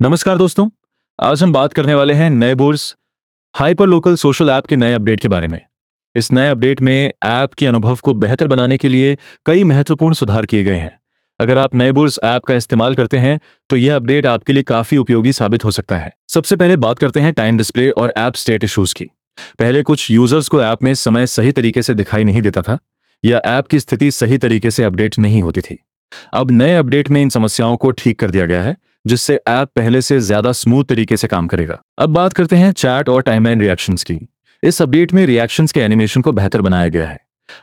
नमस्कार दोस्तों, आज हम बात करने वाले हैं नए बोर्स हाइपर लोकल सोशल ऐप के नए अपडेट के बारे में। इस नए अपडेट में ऐप के अनुभव को बेहतर बनाने के लिए कई महत्वपूर्ण सुधार किए गए हैं। अगर आप नए बोर्स ऐप का इस्तेमाल करते हैं तो यह अपडेट आपके लिए काफ़ी उपयोगी साबित हो सकता है। सबसे पहले बात करते हैं टाइम डिस्प्ले और ऐप स्टेट इशूज की। पहले कुछ यूज़र्स को ऐप में समय सही तरीके से दिखाई नहीं देता था, या ऐप की स्थिति सही तरीके से अपडेट नहीं होती थी। अब नए अपडेट में इन समस्याओं को ठीक कर दिया गया है जिससे ऐप पहले से ज़्यादा स्मूथ तरीके से काम करेगा। अब बात करते हैं चैट और टाइमलाइन रिएक्शंस की। इस अपडेट में रिएक्शंस के एनिमेशन को बेहतर बनाया गया है।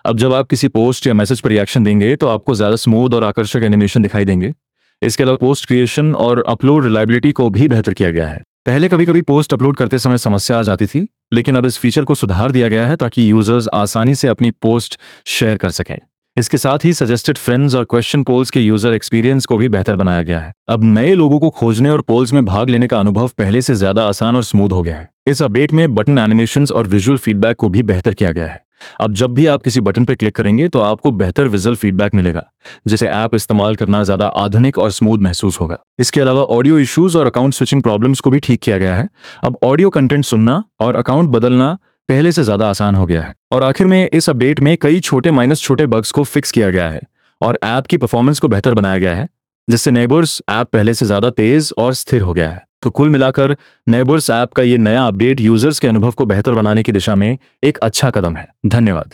अब जब आप किसी पोस्ट या मैसेज पर रिएक्शन देंगे तो आपको ज़्यादा स्मूथ और आकर्षक एनिमेशन दिखाई देंगे। इसके अलावा पोस्ट क्रिएशन और अपलोड रिलायबिलिटी को भी बेहतर किया गया है। पहले कभी कभी पोस्ट अपलोड करते समय समस्या आ जाती थी, लेकिन अब इस फीचर को सुधार दिया गया है ताकि यूज़र्स आसानी से अपनी पोस्ट शेयर कर सकें। इसके साथ ही सजेस्टेड फ्रेंड्स और क्वेश्चन पोल्स के यूज़र एक्सपीरियंस को भी बेहतर बनाया गया है। अब नए लोगों को खोजने और पोल्स में भाग लेने का अनुभव पहले से ज़्यादा आसान और स्मूथ हो गया है। इस अपडेट में बटन एनिमेशन और विजुअल फीडबैक को भी बेहतर किया गया है। अब जब भी आप किसी बटन पर क्लिक करेंगे तो आपको बेहतर विजुअल फीडबैक मिलेगा, जिसे ऐप इस्तेमाल करना ज़्यादा आधुनिक और स्मूथ महसूस होगा। इसके अलावा ऑडियो इश्यूज़ और अकाउंट स्विचिंग प्रॉब्लम्स को भी ठीक किया गया है। अब ऑडियो कंटेंट सुनना और अकाउंट बदलना पहले से ज़्यादा आसान हो गया है। और आखिर में इस अपडेट में कई छोटे माइनस छोटे बग्स को फिक्स किया गया है और ऐप की परफॉर्मेंस को बेहतर बनाया गया है, जिससे नेबर्स ऐप पहले से ज़्यादा तेज और स्थिर हो गया है। तो कुल मिलाकर नेबर्स ऐप का ये नया अपडेट यूज़र्स के अनुभव को बेहतर बनाने की दिशा में एक अच्छा कदम है। धन्यवाद।